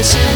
It's